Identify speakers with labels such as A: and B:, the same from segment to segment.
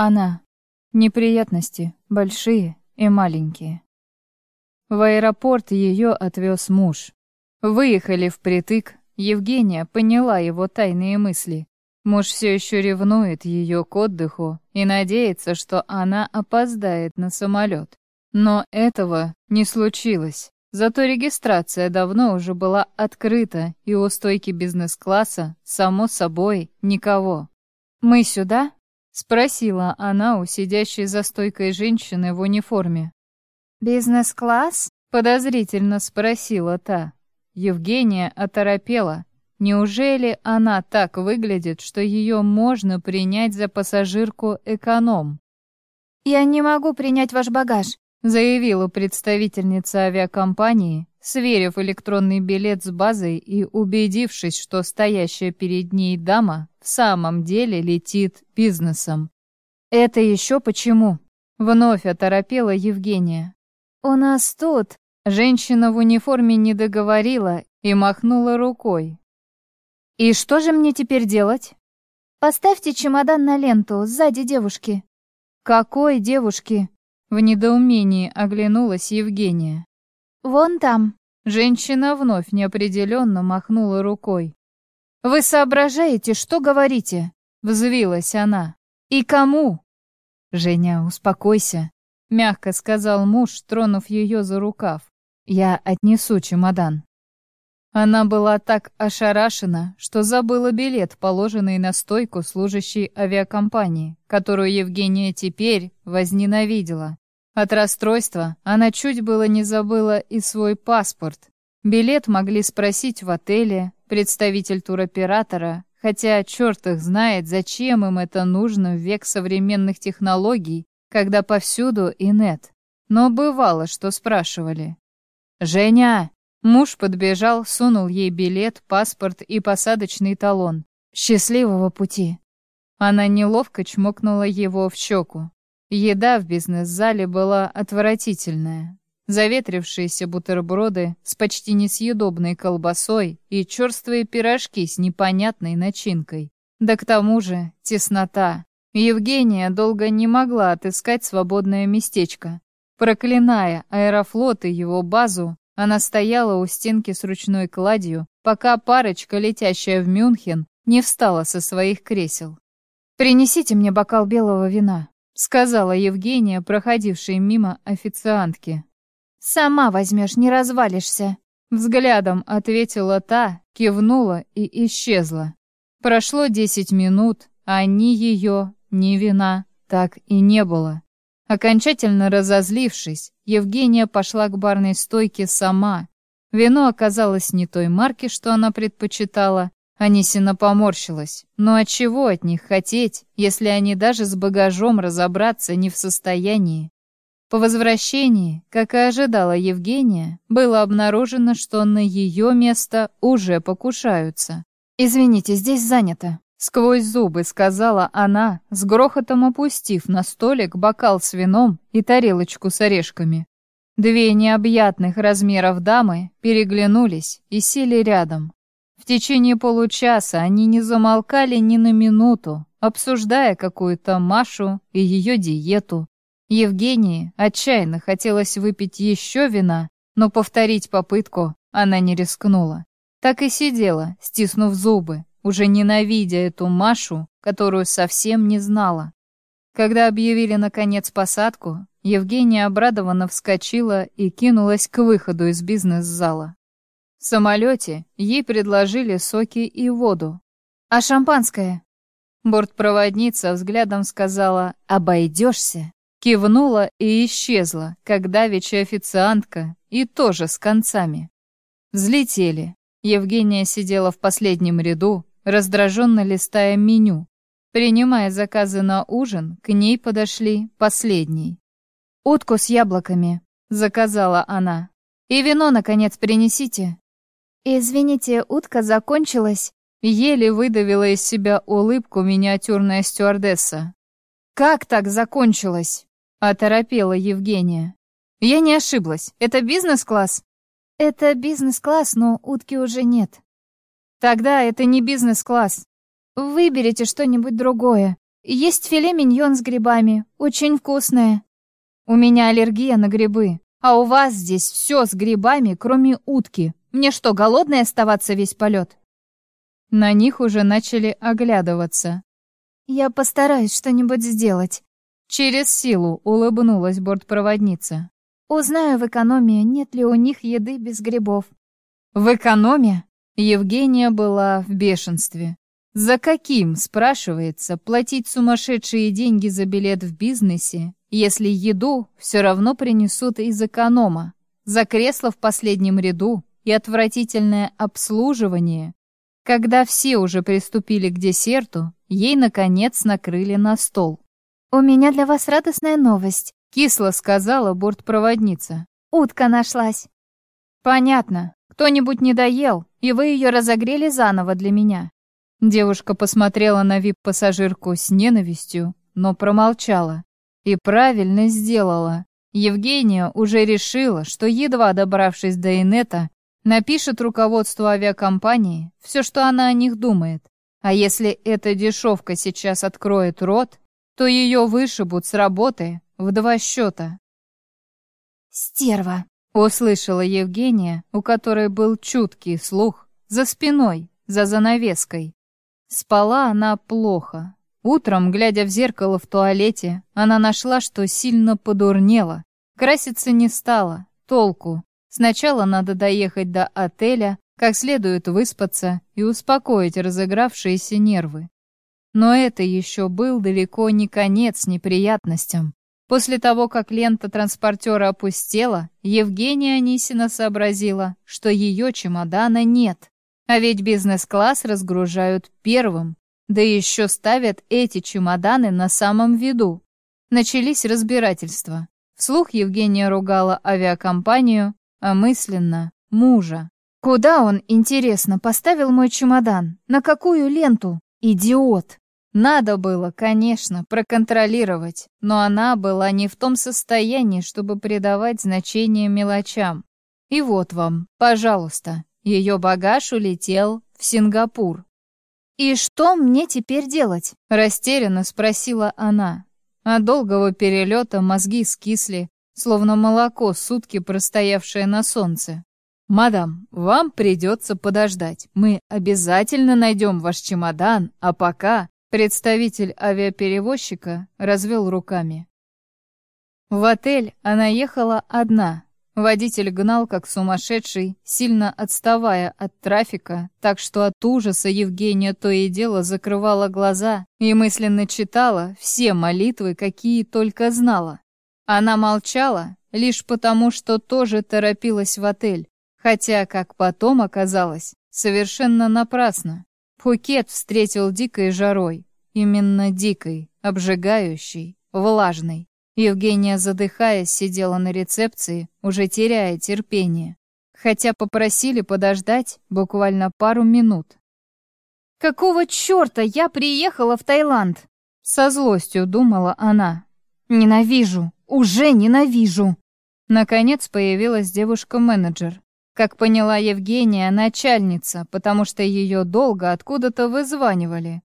A: Она. Неприятности, большие и маленькие. В аэропорт ее отвез муж. Выехали впритык, Евгения поняла его тайные мысли. Муж все еще ревнует ее к отдыху и надеется, что она опоздает на самолет. Но этого не случилось. Зато регистрация давно уже была открыта, и у стойки бизнес-класса, само собой, никого. «Мы сюда?» — спросила она у сидящей за стойкой женщины в униформе.
B: «Бизнес-класс?»
A: — подозрительно спросила та. Евгения оторопела. Неужели она так выглядит, что ее можно принять за пассажирку эконом?
B: «Я не могу принять ваш багаж», —
A: заявила представительница авиакомпании, сверив электронный билет с базой и убедившись, что стоящая перед ней дама в самом деле летит бизнесом. «Это еще почему?» — вновь оторопела Евгения.
B: «У нас тут...»
A: Женщина в униформе не договорила и махнула рукой.
B: «И что же мне теперь делать?» «Поставьте чемодан на ленту, сзади девушки».
A: «Какой девушки?» В недоумении оглянулась Евгения.
B: «Вон там».
A: Женщина вновь неопределенно махнула рукой. «Вы соображаете, что говорите?» Взвилась она. «И кому?» «Женя, успокойся», — мягко сказал муж, тронув ее за рукав. Я отнесу чемодан». Она была так ошарашена, что забыла билет, положенный на стойку служащей авиакомпании, которую Евгения теперь возненавидела. От расстройства она чуть было не забыла и свой паспорт. Билет могли спросить в отеле, представитель туроператора, хотя черт их знает, зачем им это нужно в век современных технологий, когда повсюду и нет. Но бывало, что спрашивали. «Женя!» Муж подбежал, сунул ей билет, паспорт и посадочный талон. «Счастливого пути!» Она неловко чмокнула его в щеку. Еда в бизнес-зале была отвратительная. Заветрившиеся бутерброды с почти несъедобной колбасой и черствые пирожки с непонятной начинкой. Да к тому же теснота. Евгения долго не могла отыскать свободное местечко. Проклиная Аэрофлот и его базу, она стояла у стенки с ручной кладью, пока парочка, летящая в Мюнхен, не встала со своих кресел. «Принесите мне бокал белого вина», — сказала Евгения, проходившей мимо официантки.
B: «Сама возьмешь, не развалишься», —
A: взглядом ответила та, кивнула и исчезла. Прошло десять минут, а ни ее, ни вина так и не было. Окончательно разозлившись, Евгения пошла к барной стойке сама. Вино оказалось не той марки, что она предпочитала. Анисина поморщилась. Но от чего от них хотеть, если они даже с багажом разобраться не в состоянии? По возвращении, как и ожидала Евгения, было обнаружено, что на ее место уже покушаются. «Извините, здесь занято», Сквозь зубы сказала она, с грохотом опустив на столик бокал с вином и тарелочку с орешками. Две необъятных размеров дамы переглянулись и сели рядом. В течение получаса они не замолкали ни на минуту, обсуждая какую-то Машу и ее диету. Евгении отчаянно хотелось выпить еще вина, но повторить попытку она не рискнула. Так и сидела, стиснув зубы, уже ненавидя эту Машу, которую совсем не знала. Когда объявили, наконец, посадку, Евгения обрадованно вскочила и кинулась к выходу из бизнес-зала. В самолете ей предложили соки и воду. «А шампанское?» Бортпроводница взглядом сказала «Обойдешься». Кивнула и исчезла, как давеча официантка, и тоже с концами. Взлетели. Евгения сидела в последнем ряду, раздраженно листая меню. Принимая заказы на ужин, к ней подошли последний. «Утку с яблоками», — заказала она. «И вино, наконец, принесите».
B: «Извините, утка закончилась», —
A: еле выдавила из себя улыбку миниатюрная стюардесса. «Как так закончилась?» — оторопела Евгения. «Я не ошиблась. Это бизнес-класс?»
B: «Это бизнес-класс, но утки уже нет».
A: Тогда это не бизнес-класс.
B: Выберите что-нибудь другое. Есть филе миньон с грибами, очень вкусное. У меня аллергия на грибы, а у вас здесь все с грибами, кроме утки. Мне что, голодной оставаться весь полет?
A: На них уже начали оглядываться.
B: Я постараюсь что-нибудь сделать.
A: Через силу улыбнулась бортпроводница.
B: Узнаю в экономии, нет ли у них еды без грибов.
A: В экономе? Евгения была в бешенстве. За каким, спрашивается, платить сумасшедшие деньги за билет в бизнесе, если еду все равно принесут из эконома? За кресло в последнем ряду и отвратительное обслуживание. Когда все уже приступили к десерту, ей, наконец, накрыли на стол.
B: «У меня для вас радостная новость», —
A: кисло сказала бортпроводница.
B: «Утка нашлась».
A: «Понятно. Кто-нибудь не доел, и вы ее разогрели заново для меня». Девушка посмотрела на вип-пассажирку с ненавистью, но промолчала. И правильно сделала. Евгения уже решила, что, едва добравшись до Инета, напишет руководству авиакомпании все, что она о них думает. А если эта дешевка сейчас откроет рот, то ее вышибут с работы в два счета.
B: «Стерва!»
A: Услышала Евгения, у которой был чуткий слух, за спиной, за занавеской. Спала она плохо. Утром, глядя в зеркало в туалете, она нашла, что сильно подурнела. Краситься не стала, толку. Сначала надо доехать до отеля, как следует выспаться и успокоить разыгравшиеся нервы. Но это еще был далеко не конец неприятностям. После того, как лента транспортера опустела, Евгения Анисина сообразила, что ее чемодана нет. А ведь бизнес-класс разгружают первым, да еще ставят эти чемоданы на самом виду. Начались разбирательства. Вслух Евгения ругала авиакомпанию, а мысленно — мужа.
B: «Куда он, интересно, поставил мой чемодан? На какую ленту? Идиот!»
A: Надо было, конечно, проконтролировать, но она была не в том состоянии, чтобы придавать значение мелочам. И вот вам, пожалуйста, ее багаж улетел в Сингапур.
B: «И что мне теперь делать?»
A: — растерянно спросила она. От долгого перелета мозги скисли, словно молоко сутки простоявшее на солнце. «Мадам, вам придется подождать. Мы обязательно найдем ваш чемодан, а пока Представитель авиаперевозчика развел руками. В отель она ехала одна. Водитель гнал как сумасшедший, сильно отставая от трафика, так что от ужаса Евгения то и дело закрывала глаза и мысленно читала все молитвы, какие только знала. Она молчала лишь потому, что тоже торопилась в отель, хотя, как потом оказалось, совершенно напрасно. Пхукет встретил дикой жарой. Именно дикой, обжигающей, влажной. Евгения, задыхаясь, сидела на рецепции, уже теряя терпение. Хотя попросили подождать буквально пару минут.
B: «Какого черта я приехала в Таиланд?»
A: Со злостью думала она.
B: «Ненавижу! Уже ненавижу!»
A: Наконец появилась девушка-менеджер. Как поняла Евгения, начальница, потому что ее долго откуда-то вызванивали.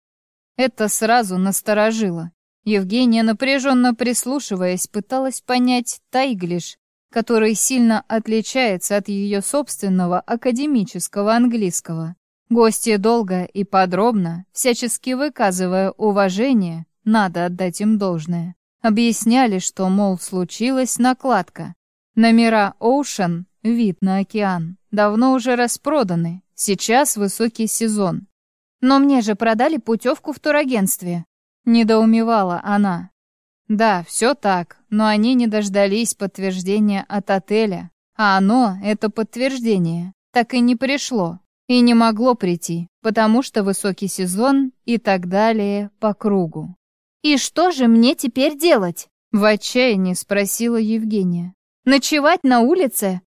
A: Это сразу насторожило. Евгения, напряженно прислушиваясь, пыталась понять тайглиш, который сильно отличается от ее собственного академического английского. Гости долго и подробно, всячески выказывая уважение, надо отдать им должное, объясняли, что, мол, случилась накладка. Номера Ocean Вид на океан. Давно уже распроданы. Сейчас высокий сезон.
B: Но мне же продали путевку в турагентстве.
A: Недоумевала она. Да, все так, но они не дождались подтверждения от отеля. А оно, это подтверждение, так и не пришло. И не могло прийти, потому что высокий сезон и так далее по кругу.
B: «И что же мне теперь делать?»
A: В отчаянии спросила Евгения.
B: «Ночевать на улице?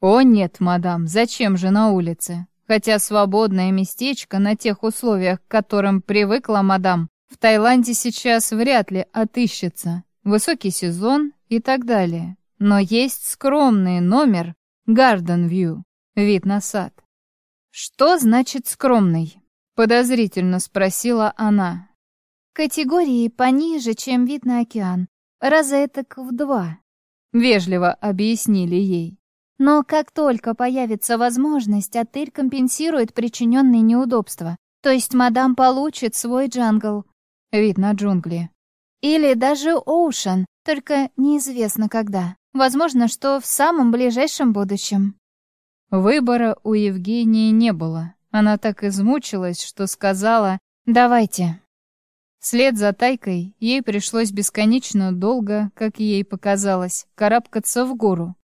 A: «О нет, мадам, зачем же на улице? Хотя свободное местечко на тех условиях, к которым привыкла мадам, в Таиланде сейчас вряд ли отыщется. Высокий сезон и так далее. Но есть скромный номер Garden View, вид на сад. «Что значит скромный?» — подозрительно спросила она.
B: Категории пониже, чем вид на океан. Раза этак в два.
A: Вежливо объяснили ей.
B: Но как только появится возможность, отель компенсирует причиненные неудобства. То есть мадам получит свой джангл.
A: Вид на джунгли.
B: Или даже Оушен, только неизвестно когда. Возможно, что в самом ближайшем будущем.
A: Выбора у Евгении не было. Она так измучилась, что сказала «давайте». Вслед за Тайкой ей пришлось бесконечно долго, как ей показалось, карабкаться в гору.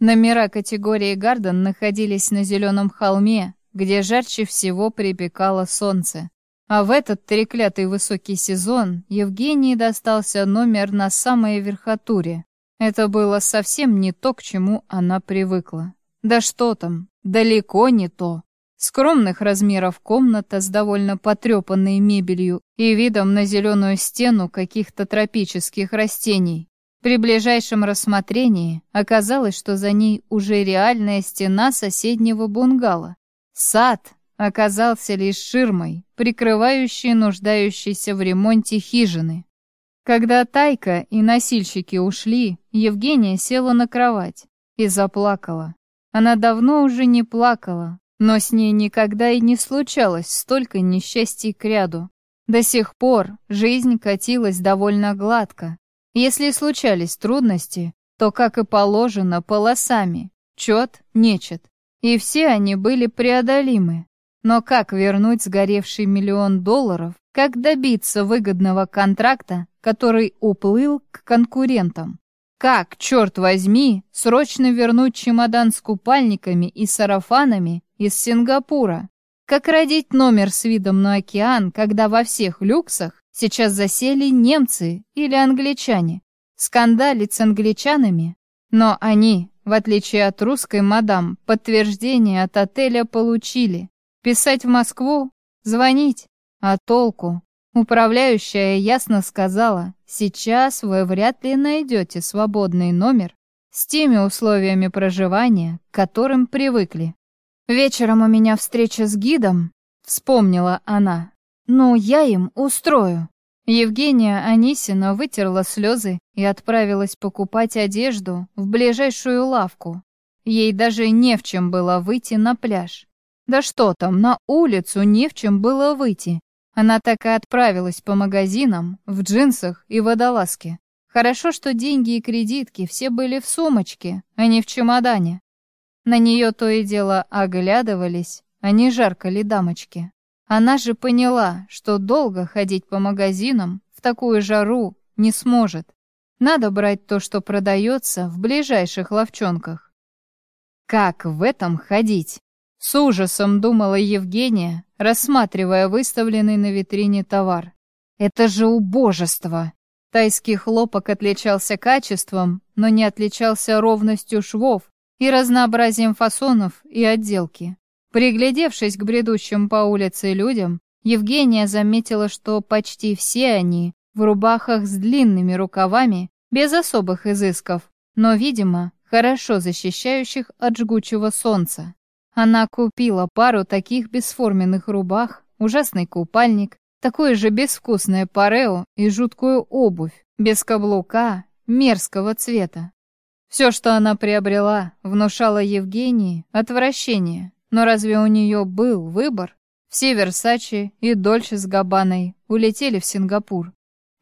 A: Номера категории Гарден находились на зеленом холме, где жарче всего припекало солнце. А в этот треклятый высокий сезон Евгении достался номер на самой верхотуре. Это было совсем не то, к чему она привыкла. Да что там, далеко не то. Скромных размеров комната с довольно потрепанной мебелью и видом на зеленую стену каких-то тропических растений. При ближайшем рассмотрении оказалось, что за ней уже реальная стена соседнего бунгало. Сад оказался лишь ширмой, прикрывающей нуждающейся в ремонте хижины. Когда Тайка и носильщики ушли, Евгения села на кровать и заплакала. Она давно уже не плакала, но с ней никогда и не случалось столько несчастий к ряду. До сих пор жизнь катилась довольно гладко. Если случались трудности, то, как и положено, полосами, чет, нечет. И все они были преодолимы. Но как вернуть сгоревший миллион долларов, как добиться выгодного контракта, который уплыл к конкурентам? Как, черт возьми, срочно вернуть чемодан с купальниками и сарафанами из Сингапура? Как родить номер с видом на океан, когда во всех люксах сейчас засели немцы или англичане? Скандалить с англичанами? Но они, в отличие от русской мадам, подтверждение от отеля получили. Писать в Москву? Звонить? А толку? Управляющая ясно сказала, сейчас вы вряд ли найдете свободный номер с теми условиями проживания, к которым привыкли. Вечером у меня встреча с гидом, вспомнила она. Ну, я им устрою. Евгения Анисина вытерла слезы и отправилась покупать одежду в ближайшую лавку. Ей даже не в чем было выйти на пляж. Да что там, на улицу не в чем было выйти. Она так и отправилась по магазинам, в джинсах и водолазке. Хорошо, что деньги и кредитки все были в сумочке, а не в чемодане. На нее то и дело оглядывались, а не жаркали дамочки. Она же поняла, что долго ходить по магазинам в такую жару не сможет. Надо брать то, что продается в ближайших ловчонках. Как в этом ходить? С ужасом думала Евгения, рассматривая выставленный на витрине товар. Это же убожество! Тайский хлопок отличался качеством, но не отличался ровностью швов и разнообразием фасонов и отделки. Приглядевшись к бредущим по улице людям, Евгения заметила, что почти все они в рубахах с длинными рукавами, без особых изысков, но, видимо, хорошо защищающих от жгучего солнца. Она купила пару таких бесформенных рубах, ужасный купальник, такое же безвкусное парео и жуткую обувь, без каблука, мерзкого цвета. Все, что она приобрела, внушало Евгении отвращение. Но разве у нее был выбор? Все Версачи и Дольче с Габаной улетели в Сингапур.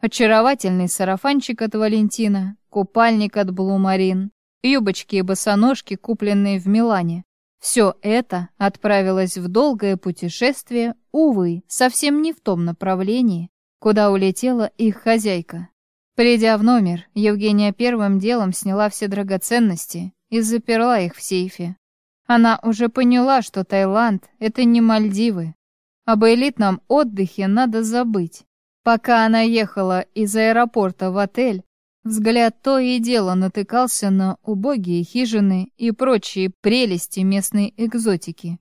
A: Очаровательный сарафанчик от Валентина, купальник от Блумарин, юбочки и босоножки, купленные в Милане, все это отправилось в долгое путешествие, увы, совсем не в том направлении, куда улетела их хозяйка. Придя в номер, Евгения первым делом сняла все драгоценности и заперла их в сейфе. Она уже поняла, что Таиланд — это не Мальдивы. Об элитном отдыхе надо забыть. Пока она ехала из аэропорта в отель, Взгляд то и дело натыкался на убогие хижины и прочие прелести местной экзотики.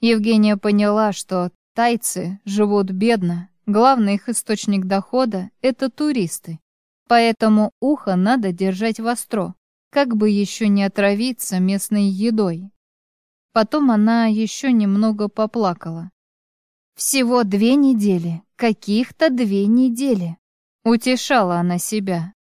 A: Евгения поняла, что тайцы живут бедно, главный их источник дохода — это туристы. Поэтому ухо надо держать востро, как бы еще не отравиться местной едой. Потом она еще немного поплакала. Всего две недели,
B: Каких-то две недели. Утешала она себя.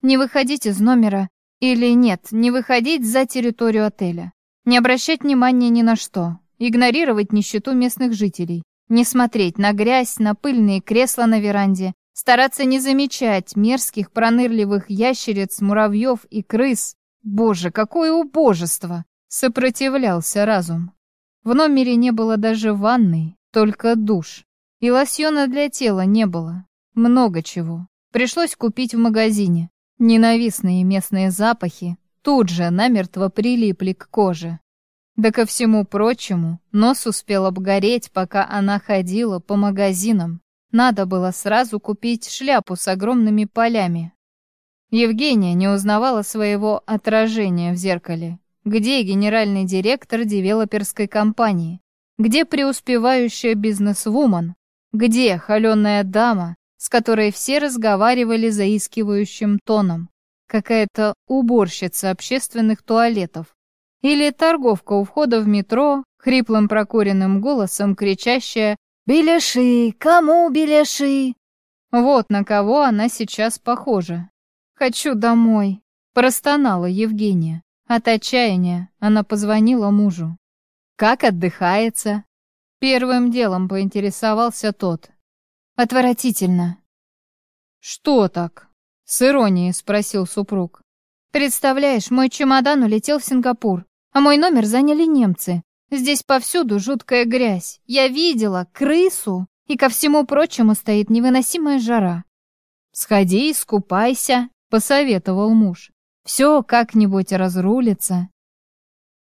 B: Не выходить из номера или нет, не выходить за территорию отеля. Не обращать внимания ни на что. Игнорировать нищету местных жителей. Не смотреть на грязь, на пыльные кресла на веранде. Стараться не замечать мерзких пронырливых ящериц, муравьев и крыс. Боже, какое убожество! Сопротивлялся разум. В номере не было даже ванной, только душ. И лосьона для тела не было. Много чего. Пришлось купить в магазине. Ненавистные местные запахи тут же намертво прилипли к коже. Да ко всему прочему, нос успел обгореть, пока она ходила по магазинам. Надо было сразу купить шляпу с огромными полями. Евгения не узнавала своего отражения в зеркале. Где генеральный директор девелоперской компании? Где преуспевающая бизнес-вумен? Где холеная дама, с которой все разговаривали заискивающим тоном? Какая-то уборщица общественных туалетов. Или торговка у входа в метро, хриплым прокуренным голосом кричащая «Беляши! Кому беляши?» Вот на кого она сейчас похожа. «Хочу домой», — простонала Евгения. От отчаяния она позвонила мужу. «Как отдыхается?» Первым делом поинтересовался тот. «Отвратительно». «Что так?» — с иронией спросил супруг. «Представляешь, мой чемодан улетел в Сингапур, а мой номер заняли немцы. Здесь повсюду жуткая грязь. Я видела крысу, и ко всему прочему стоит невыносимая жара». «Сходи, искупайся», — посоветовал муж. «Все как-нибудь разрулится».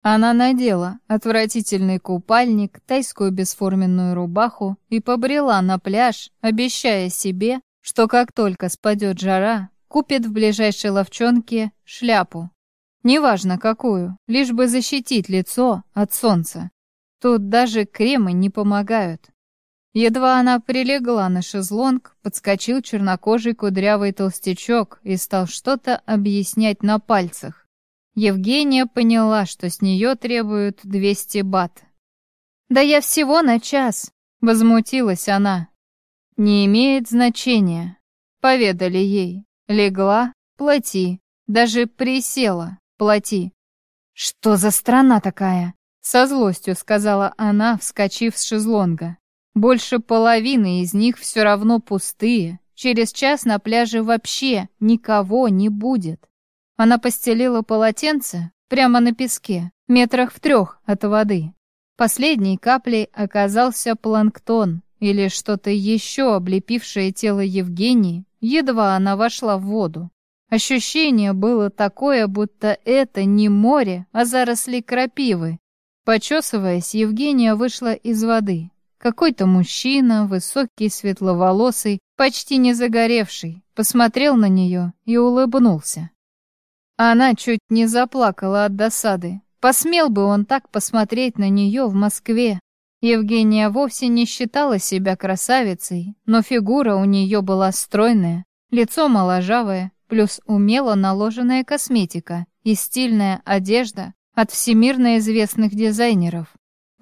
B: Она надела отвратительный купальник, тайскую бесформенную рубаху и побрела на пляж, обещая себе, что как только спадет жара, купит в ближайшей ловчонке шляпу. Неважно какую, лишь бы защитить лицо от солнца. Тут даже кремы не помогают. Едва она прилегла на шезлонг, подскочил чернокожий кудрявый толстячок и стал что-то объяснять на пальцах. Евгения поняла, что с нее требуют 200 бат. «Да я всего на час», — возмутилась она. «Не имеет значения», — поведали ей. Легла — плати, даже присела — плати. «Что за страна такая?» — со злостью сказала она, вскочив с шезлонга. «Больше половины из них все равно пустые. Через час на пляже вообще никого не будет». Она постелила полотенце прямо на песке, метрах в трех от воды. Последней каплей оказался планктон или что-то еще облепившее тело Евгении, едва она вошла в воду. Ощущение было такое, будто это не море, а заросли крапивы. Почесываясь, Евгения вышла из воды. Какой-то мужчина, высокий, светловолосый, почти не загоревший, посмотрел на нее и улыбнулся. Она чуть не заплакала от досады. Посмел бы он так посмотреть на нее в Москве. Евгения вовсе не считала себя красавицей, но фигура у нее была стройная, лицо моложавое, плюс умело наложенная косметика и стильная одежда от всемирно известных дизайнеров.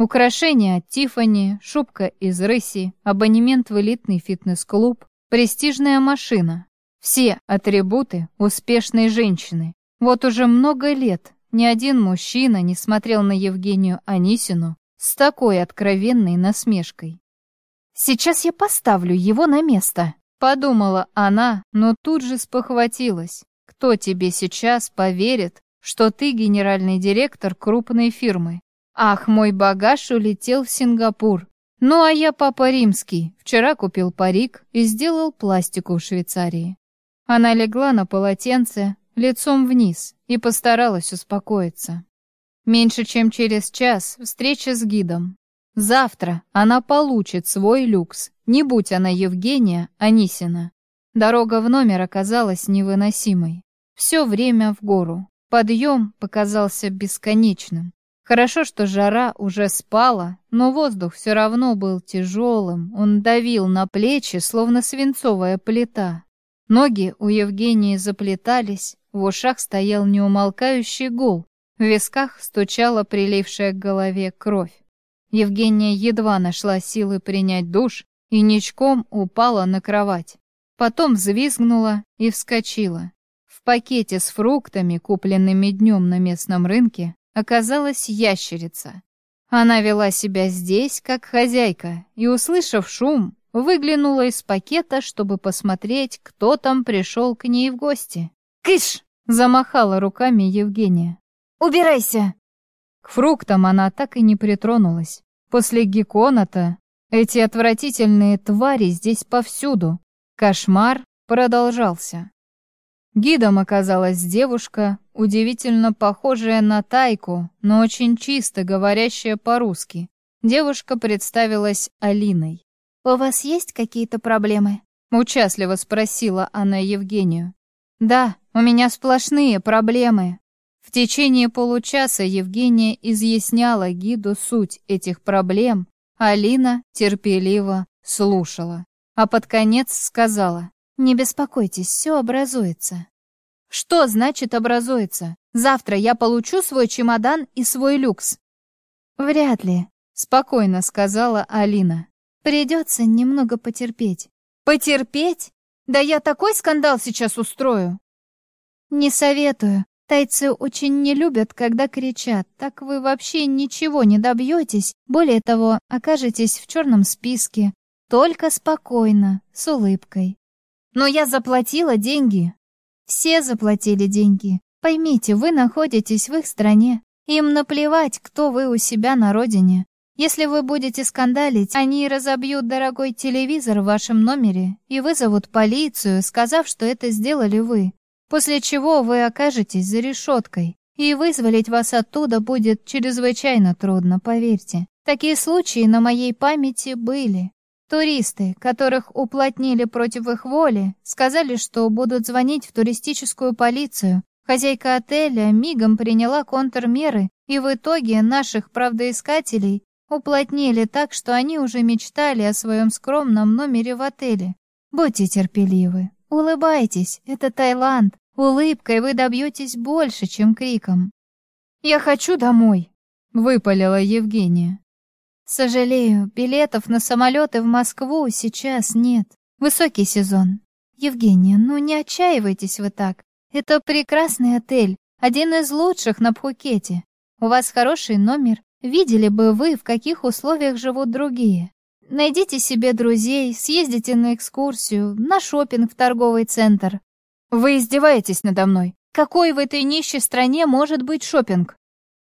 B: Украшения от Тиффани, шубка из рыси, абонемент в элитный фитнес-клуб, престижная машина. Все атрибуты успешной женщины. Вот уже много лет ни один мужчина не смотрел на Евгению Анисину с такой откровенной насмешкой. «Сейчас я поставлю его на место», — подумала она, но тут же спохватилась. «Кто тебе сейчас поверит, что ты генеральный директор крупной фирмы? Ах, мой багаж улетел в Сингапур. Ну а я папа римский. Вчера купил парик и сделал пластику в Швейцарии». Она легла на полотенце, лицом вниз, и постаралась успокоиться. Меньше чем через час встреча с гидом. Завтра она получит свой люкс, не будь она Евгения Анисина. Дорога в номер оказалась невыносимой. Все время в гору. Подъем показался бесконечным. Хорошо, что жара уже спала, но воздух все равно был тяжелым. Он давил на плечи, словно свинцовая плита. Ноги у Евгении заплетались, в ушах стоял неумолкающий гул, в висках стучала прилившая к голове кровь. Евгения едва нашла силы принять душ
A: и ничком упала на кровать. Потом взвизгнула и вскочила. В пакете с фруктами, купленными днем на местном рынке, оказалась ящерица. Она вела себя здесь, как хозяйка, и, услышав шум, выглянула из пакета, чтобы посмотреть, кто там пришел к ней в гости.
B: «Кыш!»
A: — замахала руками Евгения.
B: «Убирайся!»
A: К фруктам она так и не притронулась. После геккона-то эти отвратительные твари здесь повсюду. Кошмар продолжался. Гидом оказалась девушка, удивительно похожая на Тайку, но очень чисто говорящая по-русски. Девушка представилась Алиной.
B: «У вас есть какие-то проблемы?»
A: — участливо спросила она Евгению. «Да, у меня сплошные проблемы». В течение получаса Евгения изъясняла гиду суть этих проблем, Алина терпеливо слушала, а под конец сказала, «Не беспокойтесь, все образуется». «Что значит образуется? Завтра я получу свой чемодан и свой люкс».
B: «Вряд ли», — спокойно сказала Алина. «Придется немного потерпеть».
A: «Потерпеть? Да я такой скандал сейчас устрою!»
B: «Не советую. Тайцы очень не любят, когда кричат. Так вы вообще ничего не добьетесь. Более того, окажетесь в черном списке. Только спокойно, с улыбкой.
A: Но я заплатила деньги.
B: Все заплатили деньги. Поймите, вы находитесь в их стране. Им наплевать, кто вы у себя на родине. Если вы будете скандалить, они разобьют дорогой телевизор в вашем номере и вызовут полицию, сказав, что это сделали вы после чего вы окажетесь за решеткой, и вызволить вас оттуда будет чрезвычайно трудно, поверьте. Такие случаи на моей памяти были. Туристы, которых уплотнили против их воли, сказали, что будут звонить в туристическую полицию. Хозяйка отеля мигом приняла контрмеры, и в итоге наших правдоискателей уплотнили так, что они уже мечтали о своем скромном номере в отеле. Будьте терпеливы, улыбайтесь, это Таиланд, Улыбкой вы добьетесь больше, чем криком.
A: «Я хочу домой», — выпалила Евгения.
B: «Сожалею, билетов на самолеты в Москву сейчас нет. Высокий сезон. Евгения, ну не отчаивайтесь вы так. Это прекрасный отель, один из лучших на Пхукете. У вас хороший номер. Видели бы вы, в каких условиях живут другие. Найдите себе друзей, съездите на экскурсию, на шопинг в торговый центр.
A: Вы издеваетесь надо мной. Какой в этой нищей стране может быть шопинг?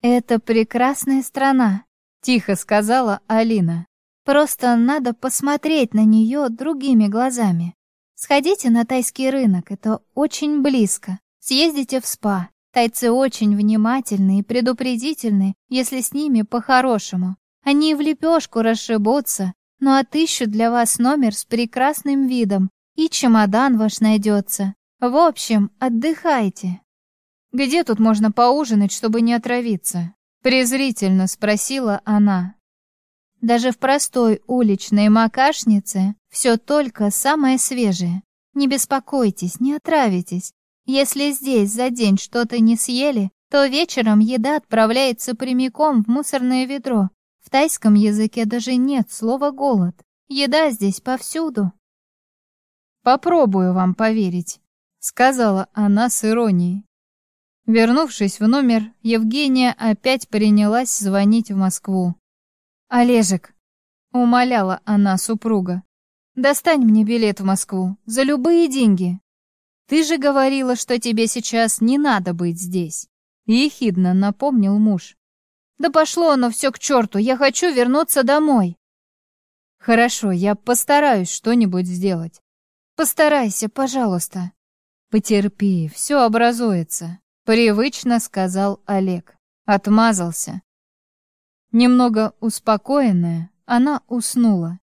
B: Это прекрасная страна, тихо сказала Алина. Просто надо посмотреть на нее другими глазами. Сходите на тайский рынок, это очень близко. Съездите в спа. Тайцы очень внимательны и предупредительны, если с ними по-хорошему. Они в лепешку расшибутся, но отыщут для вас номер с прекрасным видом, и чемодан ваш найдется. В общем, отдыхайте.
A: Где тут можно поужинать, чтобы не отравиться? Презрительно спросила она.
B: Даже в простой уличной макашнице все только самое свежее. Не беспокойтесь, не отравитесь. Если здесь за день что-то не съели, то вечером еда отправляется прямиком в мусорное ведро. В тайском языке даже нет слова «голод». Еда здесь повсюду.
A: Попробую вам поверить сказала она с иронией. Вернувшись в номер, Евгения опять принялась звонить в Москву. «Олежек», — умоляла она супруга, — «достань мне билет в Москву за любые деньги. Ты же говорила, что тебе сейчас не надо быть здесь», — ехидно напомнил муж. «Да пошло оно все к черту, я хочу вернуться домой». «Хорошо, я постараюсь что-нибудь сделать». «Постарайся, пожалуйста», «Потерпи, все образуется», — привычно сказал Олег. Отмазался. Немного успокоенная, она уснула.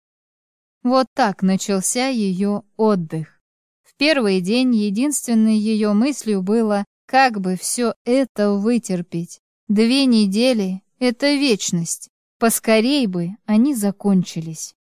A: Вот так начался ее отдых. В первый день единственной ее мыслью было, как бы все это вытерпеть. Две недели — это вечность. Поскорей бы они закончились.